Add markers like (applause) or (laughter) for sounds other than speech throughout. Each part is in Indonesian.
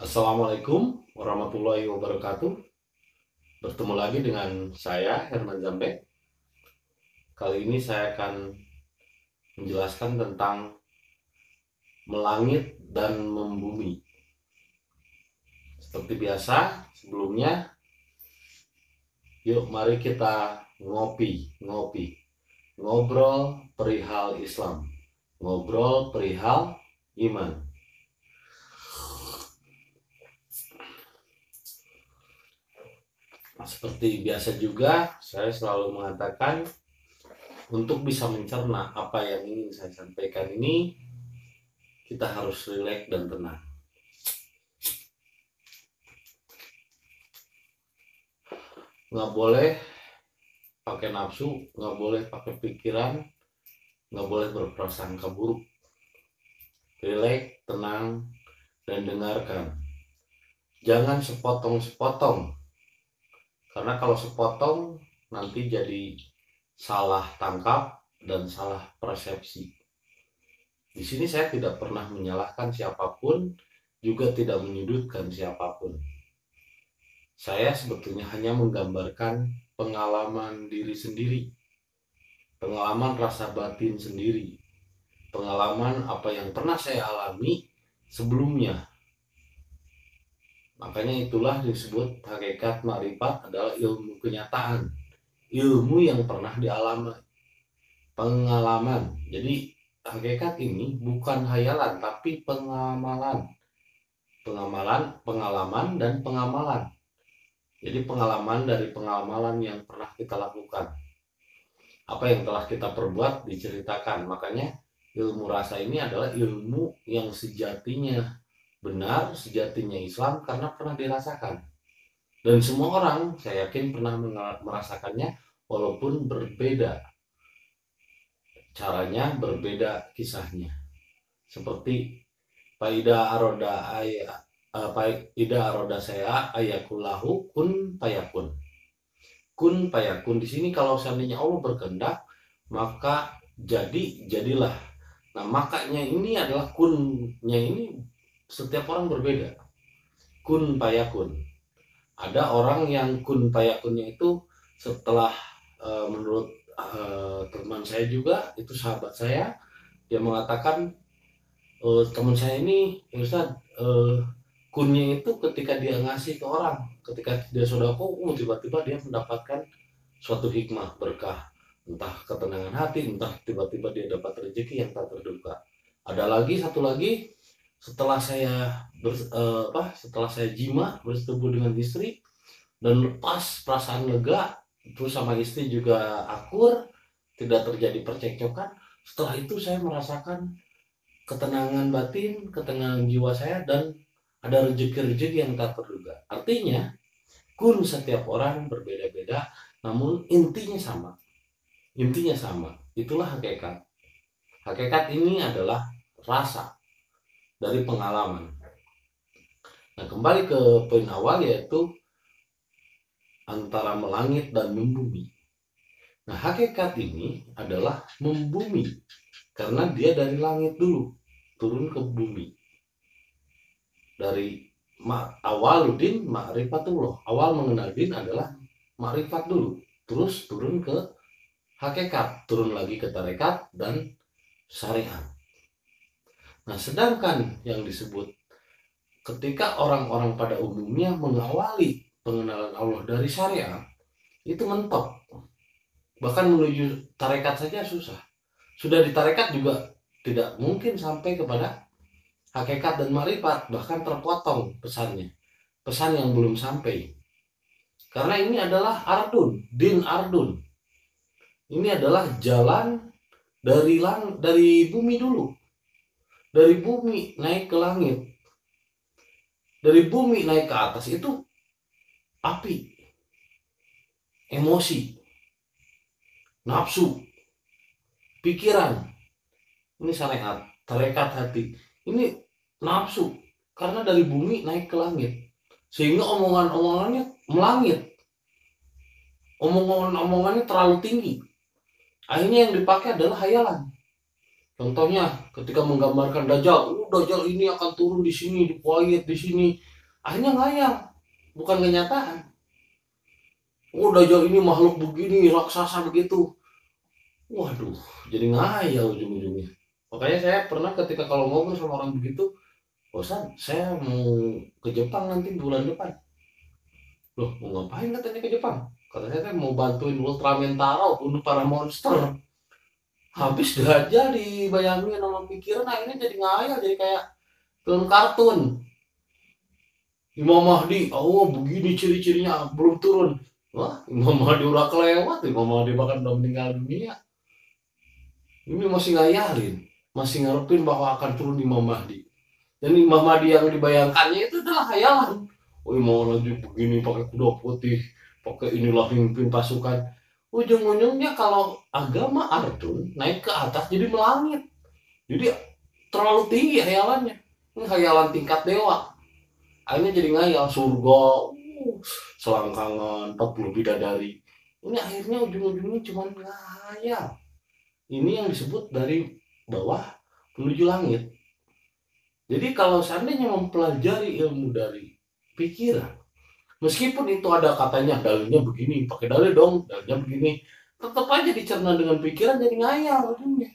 Assalamualaikum warahmatullahi wabarakatuh. Bertemu lagi dengan saya Herman Zambek. Kali ini saya akan menjelaskan tentang melangit dan membumi. Seperti biasa, sebelumnya yuk mari kita ngopi, ngopi. Ngobrol perihal Islam. Ngobrol perihal iman. Seperti biasa juga, saya selalu mengatakan untuk bisa mencerna apa yang ingin saya sampaikan ini, kita harus rileks dan tenang. Nggak boleh pakai nafsu, nggak boleh pakai pikiran, nggak boleh berprasangka buruk. Rileks, tenang, dan dengarkan. Jangan sepotong-sepotong karena kalau sepotong nanti jadi salah tangkap dan salah persepsi. Di sini saya tidak pernah menyalahkan siapa pun, juga tidak menyudutkan siapa pun. Saya sebetulnya hanya menggambarkan pengalaman diri sendiri, pengalaman rasa batin sendiri, pengalaman apa yang pernah saya alami sebelumnya Makanya itulah disebut hakikat marifat adalah ilmu kenyataan. Ilmu yang pernah dialami. Pengalaman. Jadi hakikat ini bukan hayalan tapi pengamalan. Pengamalan, pengalaman dan pengamalan. Jadi pengalaman dari pengamalan yang pernah kita lakukan. Apa yang telah kita perbuat diceritakan. Makanya ilmu rasa ini adalah ilmu yang sejatinya benar sejatinya Islam karena pernah dirasakan. Dan semua orang saya yakin pernah merasakannya walaupun berbeda. Caranya berbeda kisahnya. Seperti Paida aroda uh, Paida aroda saya ayakulahu kun payakun. Kun payakun di sini kalau seandainya Allah berkehendak maka jadi jadilah. Nah makanya ini adalah kunnya ini setiap orang berbeda. Kun payakun ada orang yang kun payakunnya itu setelah uh, menurut uh, teman saya juga itu sahabat saya dia mengatakan uh, teman saya ini ya Ustaz uh, kunnya itu ketika dia ngasih ke orang ketika dia sodako uh, tiba-tiba dia mendapatkan suatu hikmah berkah. Entah ketenangan hati entah tiba-tiba dia dapat rezeki yang tak terduga. Ada lagi satu lagi setelah saya ber, uh, apa setelah saya jima bersetubuh dengan istri dan lepas perasaan lega terus sama istri juga akur tidak terjadi percekcokan setelah itu saya merasakan ketenangan batin ketenangan jiwa saya dan ada rezeki-rezeki yang tak terduga. Artinya kun setiap orang berbeda-beda namun intinya sama. Intinya sama. Itulah hakikat. Hakikat ini adalah rasa dari pengalaman. Nah, kembali ke poin awal yaitu antara melangit dan membumi. Nah, hakikat ini adalah membumi karena dia dari langit dulu turun ke bumi. Dari awaludin ma'rifatullah. Awal mengenal din adalah ma'rifat dulu. Terus turun ke hakikat, turun lagi ke tarekat dan syariat. Nah, sedangkan yang disebut ketika orang-orang pada umumnya mengawali pengenalan Allah dari syariat, itu mentok. Bahkan menuju tarekat saja susah. Sudah di tarekat juga tidak mungkin sampai kepada hakikat dan marifat, bahkan terpotong pesannya. Pesan yang belum sampai. Karena ini adalah ardun, din ardun. Ini adalah jalan dari lang dari bumi dulu dari bumi naik ke langit. Dari bumi naik ke atas. Itu api. Emosi. Nafsu. Pikiran. Ini syariat tarekat hati. Ini nafsu. Karena dari bumi naik ke langit. Sehingga omongan-omongannya melangit. Omongan-omongannya terlalu tinggi. Akhirnya yang dipakai adalah hayalan contohnya ketika menggambarkan dajjal oh dajjal ini akan turun di sini di Kuwait di sini. Akhirnya ngayal bukan kenyataan. Oh dajjal ini makhluk begini raksasa begitu. Waduh jadi ngayal ujung-ujungnya. Makanya saya pernah ketika kalau ngobrol sama orang begitu bosan saya mau ke Jepang nanti bulan depan. Loh mau ngapain katanya ke Jepang? Katanya kan mau bantuin Ultraman Taro bunuh para monster habis aja dibayangin sama pikiran akhirnya jadi ngayal jadi kayak film kartun. Imam Mahdi oh begini ciri-cirinya belum turun. Wah Imam Mahdi udah kelewat Imam Mahdi bahkan udah meninggal dunia. Ini masih ngayalin masih ngarepin bahwa akan turun Imam Mahdi. Dan Imam Mahdi yang dibayangkannya itu adalah hayalan oh Imam Mahdi begini pakai kuda putih pakai inilah pimpin pasukan ujung-ujungnya kalau agama Ardun naik ke atas jadi melangit. Jadi terlalu tinggi hayalannya ini hayalan tingkat dewa. Akhirnya jadi ngayal surga uh, selangkangan 40 bidadari. Ini akhirnya ujung-ujungnya cuma ngayal. Ini yang disebut dari bawah menuju langit. Jadi kalau seandainya mempelajari ilmu dari pikiran meskipun itu ada katanya dalilnya begini pakai dalil dong dalilnya begini. Tetap aja dicerna dengan pikiran jadi ngayal ujungnya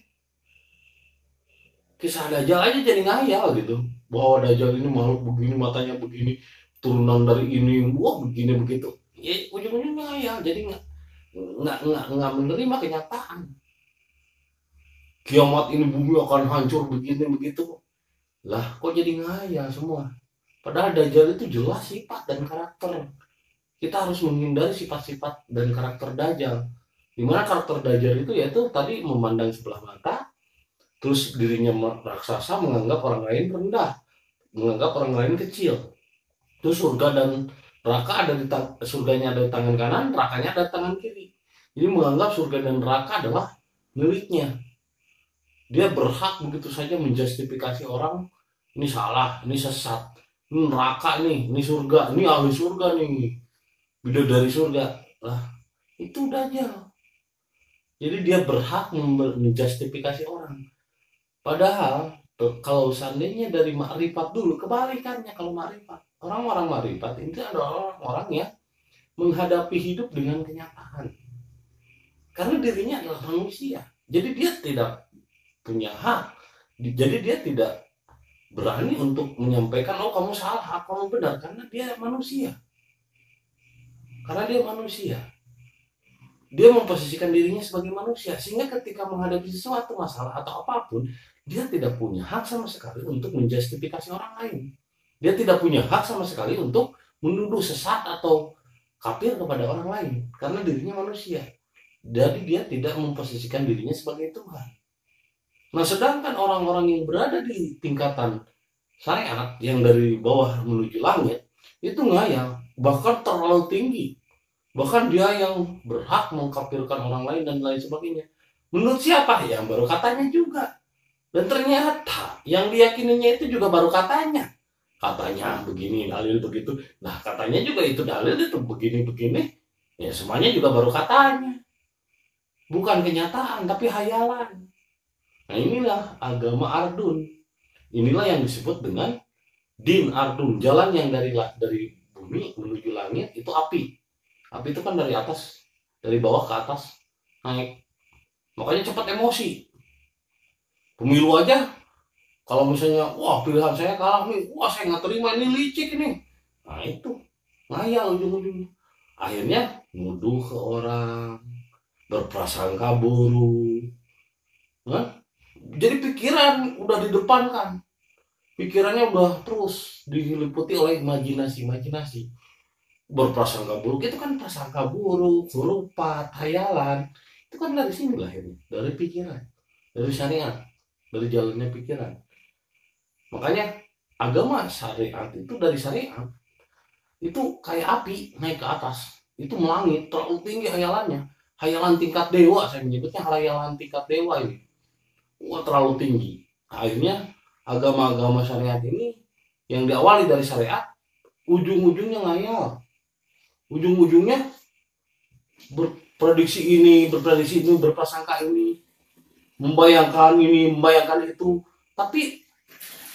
kisah Dajjal aja jadi ngayal gitu. Bahwa Dajjal ini makhluk begini matanya begini turunan dari ini wah begini begitu. Ya ujung-ujungnya ngayal jadi nggak nggak nggak nggak menerima kenyataan. Kiamat ini bumi akan hancur begini begitu. Lah kok jadi ngayal semua padahal Dajjal itu jelas sifat dan karakter. Kita harus menghindari sifat-sifat dan karakter Dajjal. Di mana karakter Dajjal itu yaitu tadi memandang sebelah mata terus dirinya raksasa menganggap orang lain rendah menganggap orang lain kecil. Terus surga dan neraka ada di surganya ada di tangan kanan nerakanya ada di tangan kiri. Jadi menganggap surga dan neraka adalah miliknya. Dia berhak begitu saja menjustifikasi orang ini salah, ini sesat, ini neraka nih, ini surga, ini ahli surga nih, dari surga. Lah, itu aja. Jadi dia berhak menjustifikasi orang. Padahal kalau seandainya dari makrifat dulu, kebalikannya kalau makrifat. Orang-orang makrifat itu adalah orang-orang yang menghadapi hidup dengan kenyataan. Karena dirinya adalah manusia. Jadi dia tidak punya hak. Jadi dia tidak berani untuk menyampaikan oh kamu salah kamu benar karena dia manusia. Karena dia manusia. Dia memposisikan dirinya sebagai manusia sehingga ketika menghadapi sesuatu masalah atau apa pun dia tidak punya hak sama sekali untuk menjustifikasi orang lain. Dia tidak punya hak sama sekali untuk menuduh sesat atau kafir kepada orang lain karena dirinya manusia. Jadi dia tidak memposisikan dirinya sebagai Tuhan Nah, sedangkan orang-orang yang berada di tingkatan syariat yang dari bawah menuju langit itu ngayal, bahkan terlalu tinggi. Bahkan dia yang berhak mengkafirkan orang lain dan lain sebagainya. Menurut siapa? Yang baru katanya juga. Dan ternyata yang diyakininya itu juga baru katanya. Katanya begini, dalil begitu. Nah, katanya juga itu dalil itu begini-begini. Ya semuanya juga baru katanya. Bukan kenyataan, tapi hayalan. Nah inilah agama Ardun. Inilah yang disebut dengan din Ardun, jalan yang dari dari bumi menuju langit itu api. Api itu kan dari atas, dari bawah ke atas naik. Makanya cepat emosi. Pemilu aja, kalau misalnya, wah pilihan saya kalah nih, wah saya nggak terima ini licik ini. Nah itu, ngayal ujung-ujungnya. Akhirnya nuduh ke orang, berprasangka buruk. Nah, jadi pikiran udah di depan kan pikirannya udah terus diliputi oleh imajinasi-imajinasi. Berprasangka buruk itu kan prasangka buruk lupa hayalan itu kan dari sini lahirnya dari pikiran dari syariat dari jalannya pikiran. Makanya agama syariat itu dari syariat. Itu kayak api naik ke atas itu melangit terlalu tinggi hayalannya hayalan tingkat dewa saya menyebutnya hayalan tingkat dewa ini wah terlalu tinggi akhirnya agama-agama syariat ini yang diawali dari syariat ujung-ujungnya ngayal ujung-ujungnya berprediksi ini berprediksi ini berprasangka ini membayangkan ini, membayangkan itu, tapi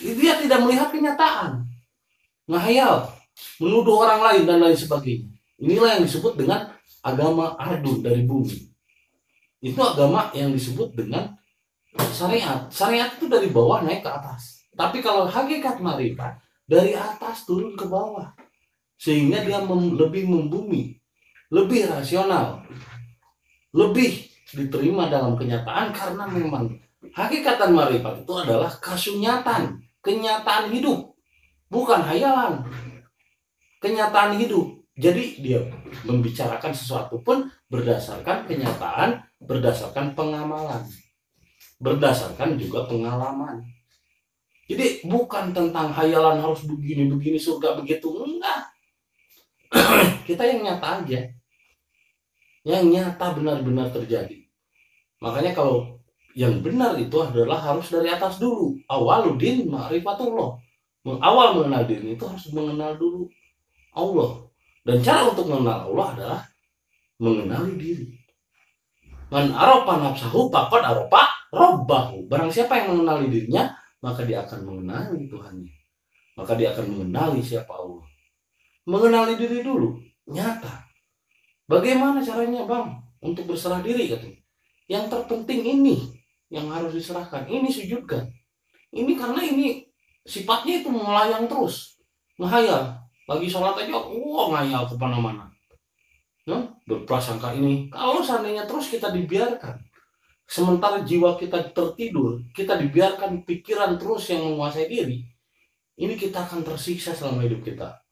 dia tidak melihat kenyataan. Ngahayal, menuduh orang lain dan lain sebagainya. Inilah yang disebut dengan agama adu dari bumi. Itu agama yang disebut dengan syariat. Syariat itu dari bawah naik ke atas. Tapi kalau hakikat marifat dari atas turun ke bawah. Sehingga dia mem lebih membumi, lebih rasional, lebih diterima dalam kenyataan karena memang hakikatan marifat itu adalah kasunyatan, kenyataan hidup, bukan hayalan. Kenyataan hidup. Jadi dia membicarakan sesuatu pun berdasarkan kenyataan, berdasarkan pengamalan, berdasarkan juga pengalaman. Jadi bukan tentang hayalan harus begini-begini surga begitu enggak. (clears throat) Kita yang nyata aja. Yang nyata benar-benar terjadi. Makanya kalau yang benar itu adalah harus dari atas dulu. Awaludin ma'rifatullah. Awal mengenal diri itu harus mengenal dulu Allah. Dan cara untuk mengenal Allah adalah mengenali diri. Man aropa nafsahu pakot aropa robbahu. Barang siapa yang mengenali dirinya, maka dia akan mengenali Tuhannya. Maka dia akan mengenali siapa Allah. Mengenali diri dulu, nyata. Bagaimana caranya bang untuk berserah diri katanya? Yang terpenting ini yang harus diserahkan. Ini sujudkan. Ini karena ini sifatnya itu melayang terus, ngehayal. Lagi sholat aja, wah ngayal ke mana-mana. Ya, berprasangka ini. Kalau seandainya terus kita dibiarkan, sementara jiwa kita tertidur, kita dibiarkan pikiran terus yang menguasai diri, ini kita akan tersiksa selama hidup kita.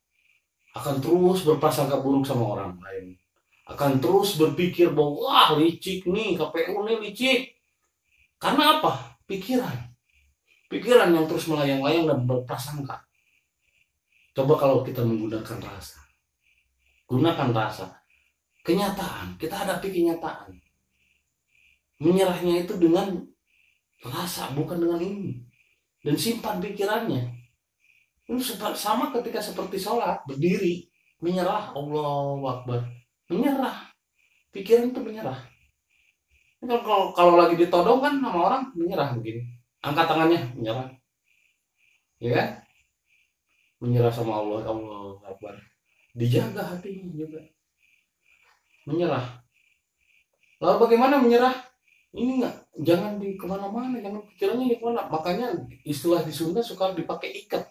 Akan terus berprasangka buruk sama orang lain. Akan terus berpikir bahwa wah licik nih KPU nih licik. Karena apa? Pikiran. Pikiran yang terus melayang-layang dan berprasangka. Coba kalau kita menggunakan rasa. Gunakan rasa. Kenyataan. Kita hadapi kenyataan menyerahnya itu dengan rasa bukan dengan ini. Dan simpan pikirannya. Ini sama ketika seperti sholat berdiri menyerah Allah Akbar. Menyerah. Pikiran itu menyerah. Kalau, kalau kalau lagi ditodong kan sama orang menyerah begini. Angkat tangannya menyerah. Ya kan? Menyerah sama Allah Allah Akbar. Dijaga hatinya juga. Menyerah. Lalu bagaimana menyerah ini nggak jangan di ke mana-mana jangan pikirannya di ke mana. Makanya istilah di Sunda suka dipakai ikat.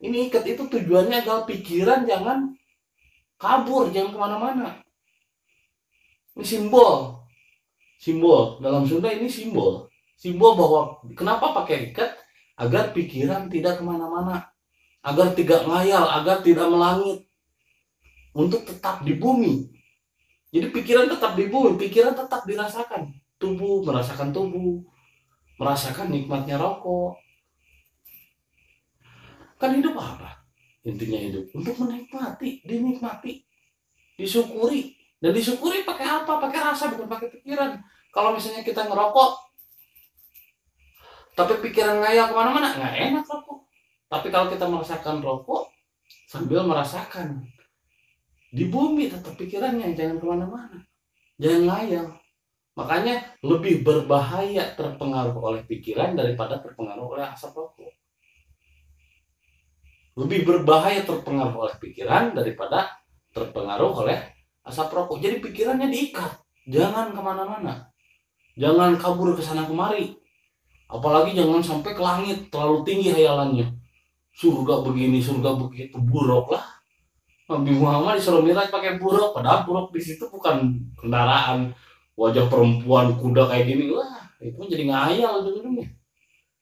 Ini ikat itu tujuannya agar pikiran jangan kabur jangan ke mana-mana. Ini simbol. Simbol. Dalam Sunda ini simbol. Simbol bahwa kenapa pakai ikat? Agar pikiran tidak ke mana-mana. Agar tidak ngayal agar tidak melangit. Untuk tetap di bumi. Jadi pikiran tetap di bumi pikiran tetap dirasakan tubuh merasakan tubuh merasakan nikmatnya rokok. Kan hidup apa? Intinya hidup untuk menikmati dinikmati disyukuri. Dan disyukuri pakai apa? Pakai rasa bukan pakai pikiran. Kalau misalnya kita ngerokok tapi pikiran ngayal ke mana-mana nggak enak rokok. Tapi kalau kita merasakan rokok sambil merasakan di bumi tetap pikirannya jangan ke mana-mana. Jangan ngayal makanya lebih berbahaya terpengaruh oleh pikiran daripada terpengaruh oleh asap rokok lebih berbahaya terpengaruh oleh pikiran daripada terpengaruh oleh asap rokok. Jadi pikirannya diikat, jangan ke mana-mana, jangan kabur ke sana kemari. Apalagi jangan sampai ke langit terlalu tinggi hayalannya. Surga begini, surga begitu, buruk lah. Nabi Muhammad disuruh miraj pakai buruk, padahal buruk di situ bukan kendaraan wajah perempuan kuda kayak gini lah itu jadi ngayal ujung-ujungnya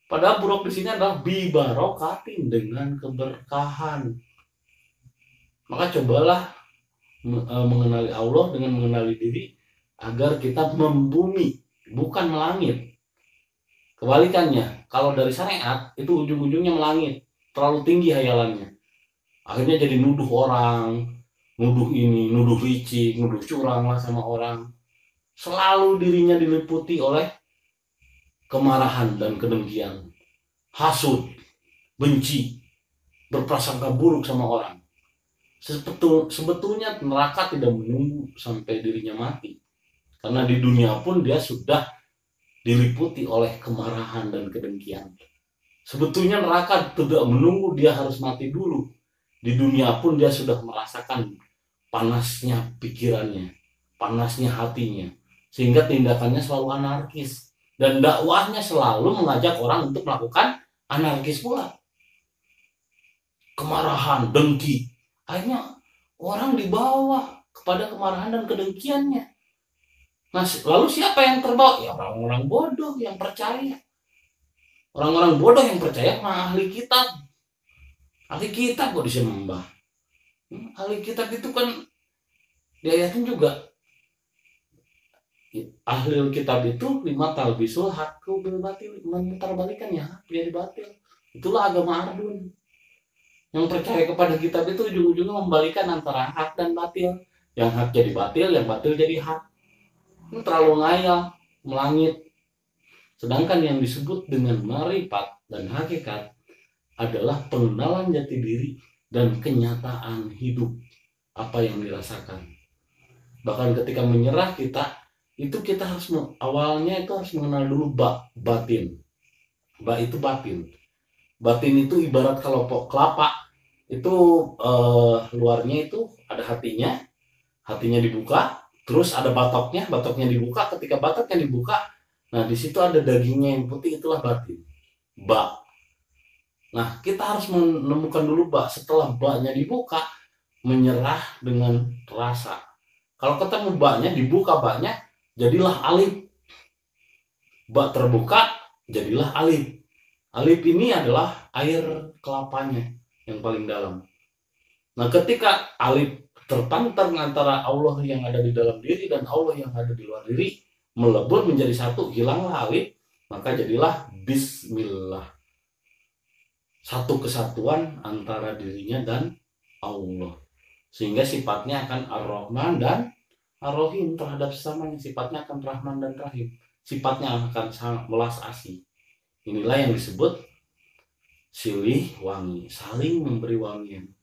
Padahal buruk di sini adalah bibarokatin dengan keberkahan. Maka cobalah e, mengenali Allah dengan mengenali diri agar kita membumi bukan melangit. Kebalikannya, kalau dari syariat itu ujung-ujungnya melangit, terlalu tinggi hayalannya. Akhirnya jadi nuduh orang, nuduh ini, nuduh licik, nuduh curang lah sama orang. Selalu dirinya diliputi oleh kemarahan dan kedengkian, hasut, benci, berprasangka buruk sama orang. Sebetul, sebetulnya neraka tidak menunggu sampai dirinya mati. Karena di dunia pun dia sudah diliputi oleh kemarahan dan kedengkian. Sebetulnya neraka tidak menunggu dia harus mati dulu. Di dunia pun dia sudah merasakan panasnya pikirannya, panasnya hatinya, sehingga tindakannya selalu anarkis dan dakwahnya selalu mengajak orang untuk melakukan anarkis pula. Kemarahan, dengki, akhirnya orang dibawa kepada kemarahan dan kedengkiannya. Nah, lalu siapa yang terbawa? Ya orang-orang bodoh yang percaya. Orang-orang bodoh yang percaya sama ahli kitab. Ahli kitab kok disembah. Hmm, ahli kitab itu kan diayatin juga ahli kitab itu lima talbisul hakku bil batil. Memutar balikan ya jadi batil itulah agama Ardun. Yang percaya kepada kitab itu ujung-ujungnya membalikan antara hak dan batil. Yang hak jadi batil yang batil jadi hak. Ini terlalu ngayal melangit. Sedangkan yang disebut dengan maripat dan hakikat adalah pengenalan jati diri dan kenyataan hidup. Apa yang dirasakan? Bahkan ketika menyerah kita itu kita harus awalnya itu harus mengenal dulu bak batin bak itu batin batin itu ibarat kelompok kelapa itu eh, luarnya itu ada hatinya hatinya dibuka, terus ada batoknya, batoknya dibuka. Ketika batoknya dibuka, nah di situ ada dagingnya yang putih itulah batin, bak. Nah kita harus menemukan dulu bak. Setelah baknya dibuka, menyerah dengan rasa. Kalau ketemu baknya, dibuka baknya, jadilah alif. Bak terbuka, jadilah alif. Alif ini adalah air kelapanya yang paling dalam. Nah ketika alif terpantar antara Allah yang ada di dalam diri dan Allah yang ada di luar diri melebur menjadi satu hilanglah alif maka jadilah Bismillah satu kesatuan antara dirinya dan Allah sehingga sifatnya akan ar-Rahman dan ar-Rahim terhadap sesamanya sifatnya akan Rahman dan Rahim. Sifatnya akan sangat melas asih. Inilah yang disebut silih wangi. Saling memberi wangian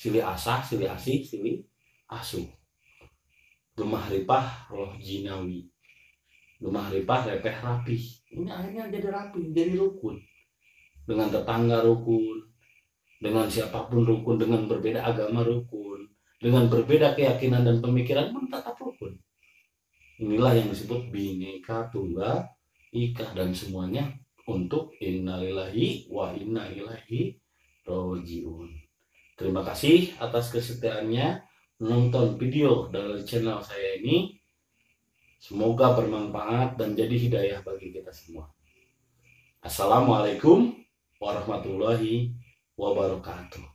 sili asah sili asih sili asu gemah ripah roh jinawi. Gemah ripah repeh rapi ini akhirnya jadi rapi jadi rukun. Dengan tetangga rukun dengan siapa pun rukun dengan berbeda agama rukun dengan berbeda keyakinan dan pemikiran pun tetap rukun inilah yang disebut bineka tunggal ika dan semuanya untuk innalillahi wa inna ilahi rojiun Terima kasih atas kesetiaannya menonton video dari channel saya ini. Semoga bermanfaat dan jadi hidayah bagi kita semua. Assalamualaikum warahmatullahi wabarakatuh.